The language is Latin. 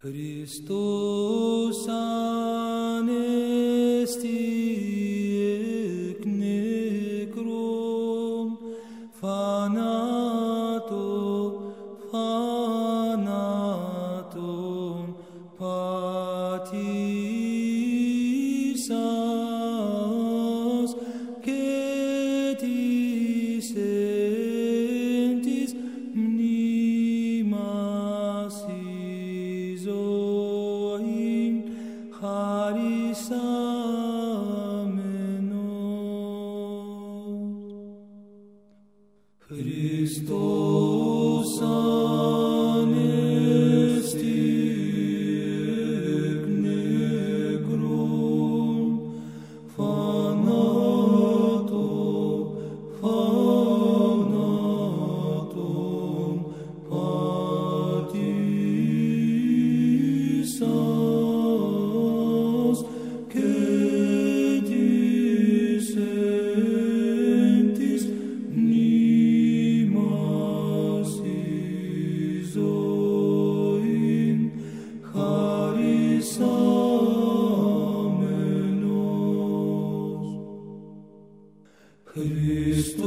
Christus anesti ec necrum fanato fanatum patis Christus Christus